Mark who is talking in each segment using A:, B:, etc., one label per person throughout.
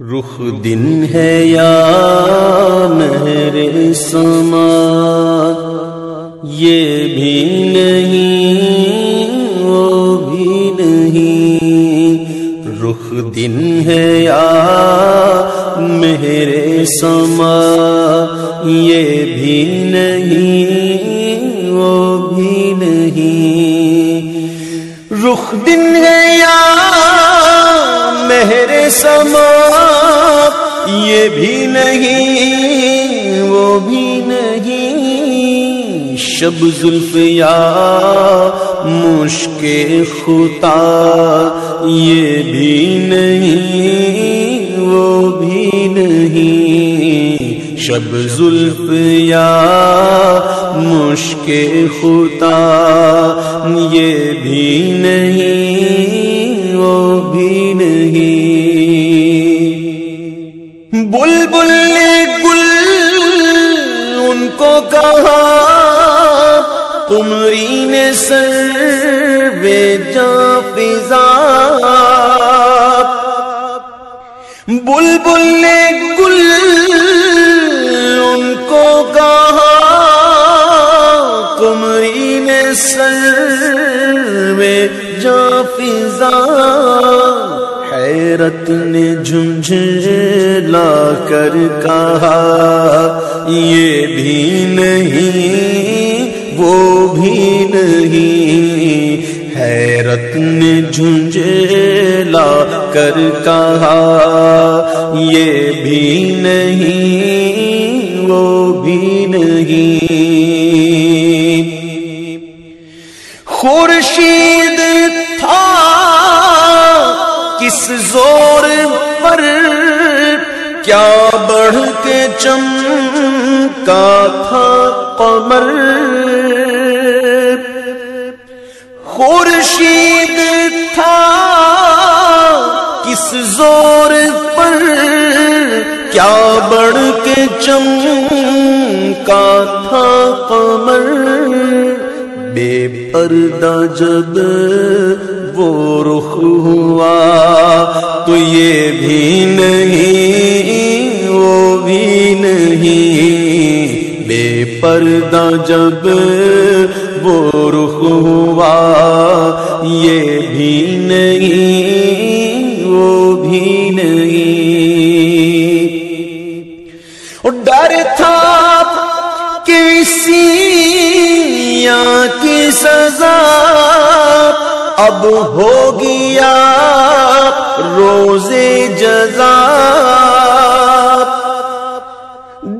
A: رخ دن ہے یا مہر سما، یہ بھی نہیں، وہ بھی نہیں۔ رخ دن ہے یا مہر سما، یہ بھی نہیں، وہ بھی نہیں۔ رخ دن ہے یا مہر سما یہ بھی نہیں، وہ بھی نہیں۔ شب زلف یا مشک خطا یہ بھی نہیں، وہ بھی نہیں۔ شب زلف یا مشک خطا یہ بھی نہیں۔ نہیں بل بل نے گل ان کو کہا تمری نے سر بے جا فضا بل بل نے گل ان کو کہا تمری نے سر بے جا فضا حیرت نے جھنجھلا کر کہا، یہ بھی نہیں، وہ بھی نہیں۔ حیرت نے جھنجھلا کر کہا، یہ بھی نہیں، وہ بھی نہیں۔ کس زور پر کیا بڑھ کے چمکا تھا قمر خورشید تھا کس زور پر کیا بڑھ کے چمکا تھا قمر بے پردہ جب وہ رخ ہوا تو یہ بھی نہیں، وہ بھی نہیں۔ بے پردہ جب وہ رخ ہوا، یہ بھی نہیں، وہ بھی نہیں۔ اور ڈر تھا کسی کی سزا اب ہو گیا روزے جزا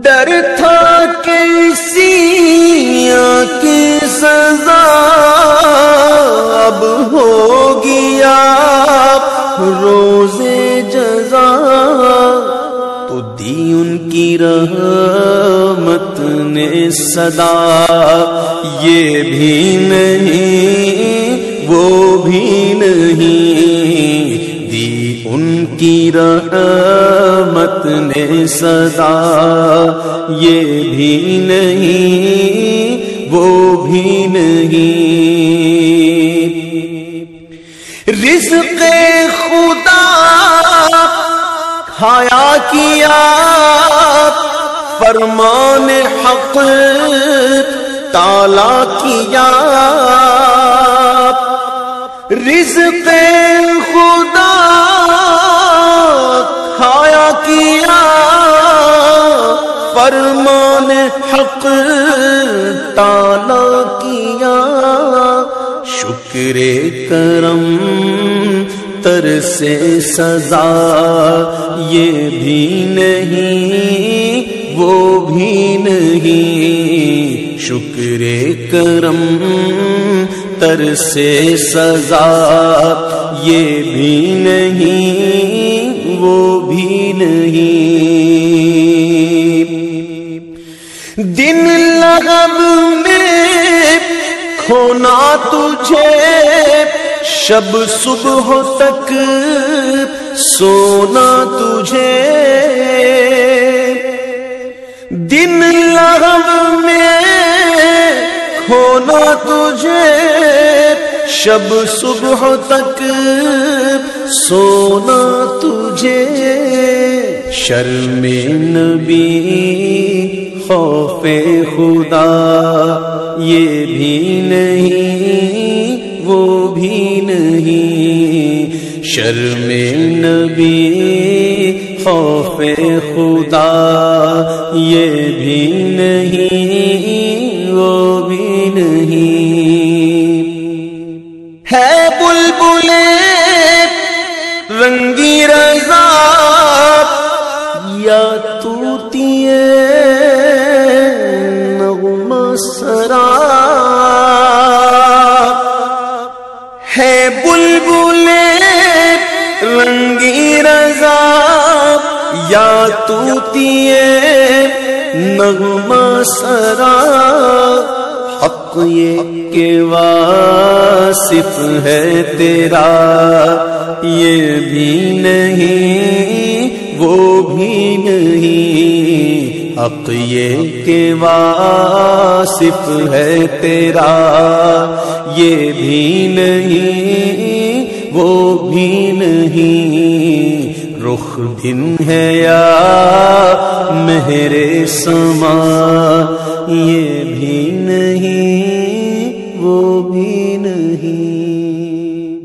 A: ڈر تھا کیسی کی سزا اب ہو گیا روزے جزا تو دی ان کی رحمت نے صدا یہ بھی نہیں وہ بھی نہیں دی ان کی رحمت نے صدا یہ بھی نہیں، وہ بھی نہیں۔ رزق خدا کھایا کیا۔ فرمان حق تالا کیا۔ رزق خدا کھایا کیا فرمان حق تالا کیا۔ شکر کرم تر سے سزا۔ یہ بھی نہیں، وہ بھی نہیں۔ شکر کرم تر سے سزا۔ یہ بھی نہیں، وہ بھی نہیں دن لغب میں کھونا تجھے، شب صبح تک سونا تجھے۔ دن لغم میں کھونا تجھے، شب صبح تک سونا تجھے۔ شرم نبی، خوف خدا، یہ بھی نہیں، وہ بھی نہیں۔ شرم نبی، خوف خدا، یہ بھی نہیں۔ رنگی رضا، یا نغم سرا، حق یہ کہ واصف ہے تیرا، یہ بھی نہیں، وہ بھی نہیں، حق یہ کہ واصف ہے تیرا، یہ بھی نہیں وہ بھی نہیں۔ رخ دن ہے یا مہر سما یہ بھی نہیں۔